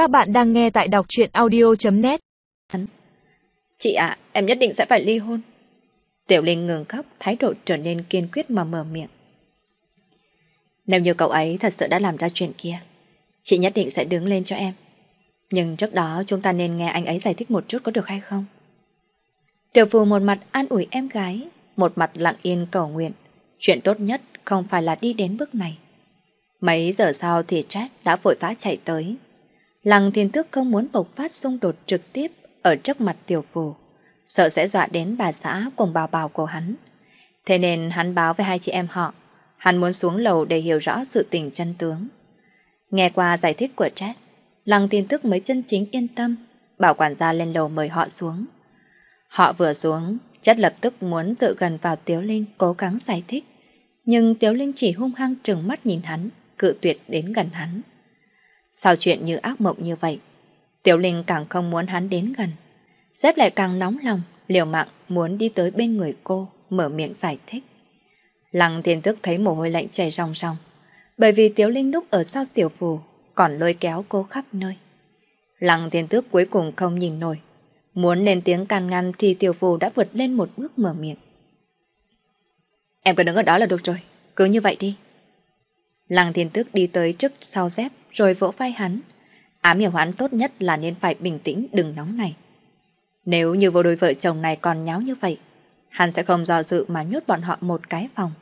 Các bạn đang nghe tại đọc truyện audio.net Chị ạ, em nhất định sẽ phải ly hôn. Tiểu Linh ngừng khóc, thái độ trở nên kiên quyết mà mở miệng. Nếu như cậu ấy thật sự đã làm ra chuyện kia, chị nhất định sẽ đứng lên cho em. Nhưng trước đó chúng ta nên nghe anh ấy giải thích một chút có được hay không? Tiểu Phù một mặt an ủi em gái, một mặt lặng yên cầu nguyện. Chuyện tốt nhất không phải là đi đến bước này. Mấy giờ sau thì Jack đã vội vã chạy tới. Lăng thiên tước không muốn bộc phát xung đột trực tiếp ở trước mặt tiểu phù, sợ sẽ dọa đến bà xã cùng bào bào của hắn. Thế nên hắn báo với hai chị em họ, hắn muốn xuống lầu để hiểu rõ sự tình chân tướng. Nghe qua giải thích của Chad, Lăng thiên tước mới chân chính yên tâm, bảo quản gia lên lầu mời họ xuống. Họ vừa xuống, Chad lập tức muốn dựa gần vào Tiếu Linh cố gắng giải thích. Nhưng Tiếu Linh chỉ hung hăng trừng mắt nhìn hắn, cự tuyệt đến gần hắn sao chuyện như ác mộng như vậy, Tiểu Linh càng không muốn hắn đến gần. Dép lại càng nóng lòng, liều mạng muốn đi tới bên người cô, mở miệng giải thích. Lăng thiên thức thấy mồ hôi lạnh chảy ròng ròng, bởi vì Tiểu Linh lúc ở sau tiểu phù còn lôi kéo cô khắp nơi. Lăng thiên tước cuối cùng không nhìn nổi, Muốn lên tiếng can ngăn thì tiểu phù đã vượt lên một bước mở miệng. Em cứ đứng ở đó là được rồi, cứ như vậy đi. Lăng thiên tước đi tới trước sau dép rồi vỗ vai hắn. Ám hiểu hắn tốt nhất là nên phải bình tĩnh đừng nóng này. Nếu như vô đôi vợ chồng này còn nháo như vậy, hắn sẽ không do dự mà nhốt bọn họ một cái phòng,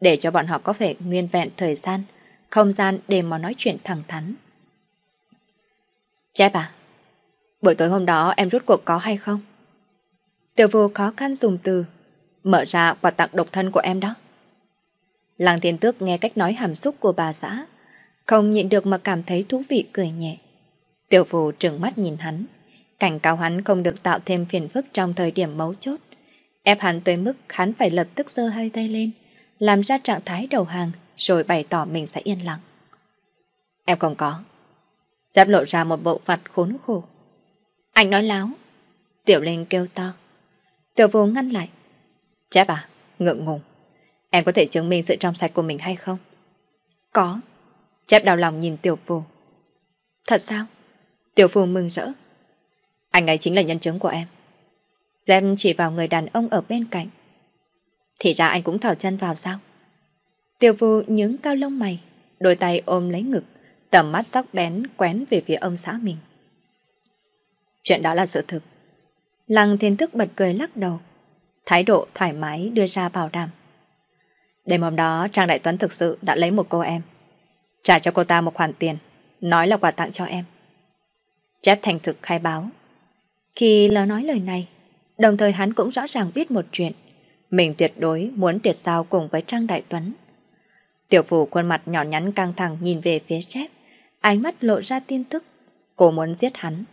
để cho bọn họ có thể nguyên vẹn thời gian, không gian để mà nói chuyện thẳng thắn. Chép à, Buổi tối hôm đó em rút cuộc có hay không? Tiểu vô khó khăn dùng từ Mở ra quà tặng độc thân của em đó Làng thiên tước nghe cách nói hàm xúc của bà xã không nhịn được mà cảm thấy thú vị cười nhẹ Tiểu phù trừng mắt nhìn hắn Cảnh cáo hắn không được tạo thêm phiền phức trong thời điểm mấu chốt Ép hắn tới mức hắn phải lập tức giơ hai tay lên Làm ra trạng thái đầu hàng Rồi bày tỏ mình sẽ yên lặng Em không có Giáp lộ ra một bộ mặt khốn khổ anh nói láo. Tiểu Linh kêu to. Tiểu vô ngăn lại. Chép à, ngượng ngùng. Em có thể chứng minh sự trong sạch của mình hay không? Có. Chép đau lòng nhìn tiểu phù. Thật sao? Tiểu phù mừng rỡ. Anh ấy chính là nhân chứng của em. Dép chỉ vào người đàn ông ở bên cạnh. Thì ra anh cũng thỏ chân vào sao? Tiểu phù nhướng cao lông mày, đôi tay ôm lấy ngực, tầm mắt sắc bén quén về phía ông xã mình. Chuyện đó là sự thực. Lăng thiên thức bật cười lắc đầu. Thái độ thoải mái đưa ra bảo đảm. Đêm hôm đó Trang Đại Tuấn thực sự đã lấy một cô em. Trả cho cô ta một khoản tiền. Nói là quà tặng cho em. Jeff thành thực khai báo. Khi lỡ nói lời này, đồng thời hắn cũng rõ ràng biết một chuyện. Mình tuyệt đối muốn tuyệt giao cùng với Trang Đại Tuấn. Tiểu phủ khuôn mặt nhỏ nhắn căng thẳng nhìn về phía Jeff, ánh mắt lộ ra tin tức. Cô muốn giết hắn.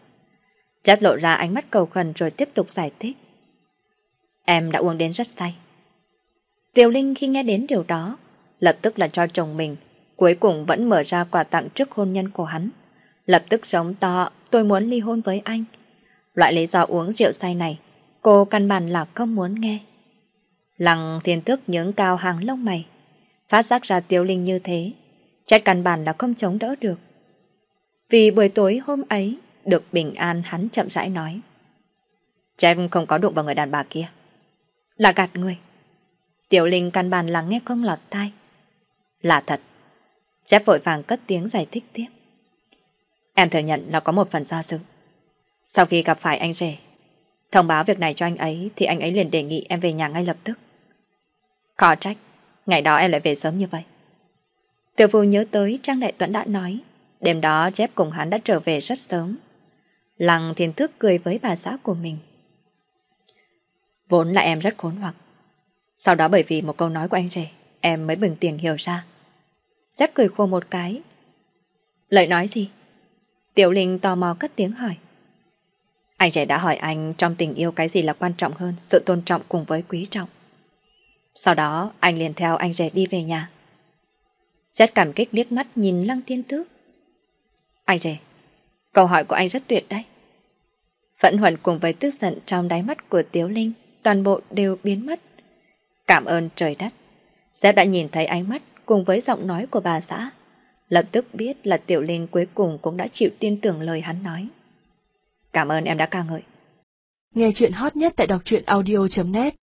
Jeff lộ ra ánh mắt cầu khẩn rồi tiếp tục giải thích. Em đã uống đến rất say. Tiểu Linh khi nghe đến điều đó, lập tức là cho chồng mình, cuối cùng vẫn mở ra quà tặng trước hôn nhân của hắn. Lập tức giống to, tôi muốn ly hôn với anh. Loại lý do uống rượu say này, cô căn bản là không muốn nghe. Lăng thiên tước những cao hàng lông mày, phát giác ra Tiểu Linh như thế, chắc căn bản là không chống đỡ được. Vì buổi tối hôm ấy, được bình an hắn chậm rãi nói. Jeff không có đụng vào người đàn bà kia. Là gạt người. Tiểu Linh căn bản lắng nghe không lọt tai. Là thật. Jeff vội vàng cất tiếng giải thích tiếp. Em thừa nhận là có một phần do sự. Sau khi gặp phải anh rể, thông báo việc này cho anh ấy thì anh ấy liền đề nghị em về nhà ngay lập tức. Khó trách, ngày đó em lại về sớm như vậy. Tiểu phu nhớ tới Trang Đại Tuấn đã nói, đêm đó Jeff cùng hắn đã trở về rất sớm. Lăng thiên thức cười với bà xã của mình. Vốn là em rất khốn hoặc. Sau đó bởi vì một câu nói của anh rể, em mới bừng tiền hiểu ra. Dép cười khô một cái. Lời nói gì? Tiểu Linh tò mò cất tiếng hỏi. Anh rể đã hỏi anh trong tình yêu cái gì là quan trọng hơn sự tôn trọng cùng với quý trọng. Sau đó anh liền theo anh rể đi về nhà. Rất cảm kích liếc mắt nhìn Lăng Thiên Tước. Anh rể, câu hỏi của anh rất tuyệt đấy. Phẫn huẩn cùng với tức giận trong đáy mắt của Tiếu Linh toàn bộ đều biến mất. Cảm ơn trời đất. Sếp đã nhìn thấy ánh mắt cùng với giọng nói của bà xã. Lập tức biết là Tiểu Linh cuối cùng cũng đã chịu tin tưởng lời hắn nói. Cảm ơn em đã ca ngợi. Nghe chuyện hot nhất tại đọc truyện audio.net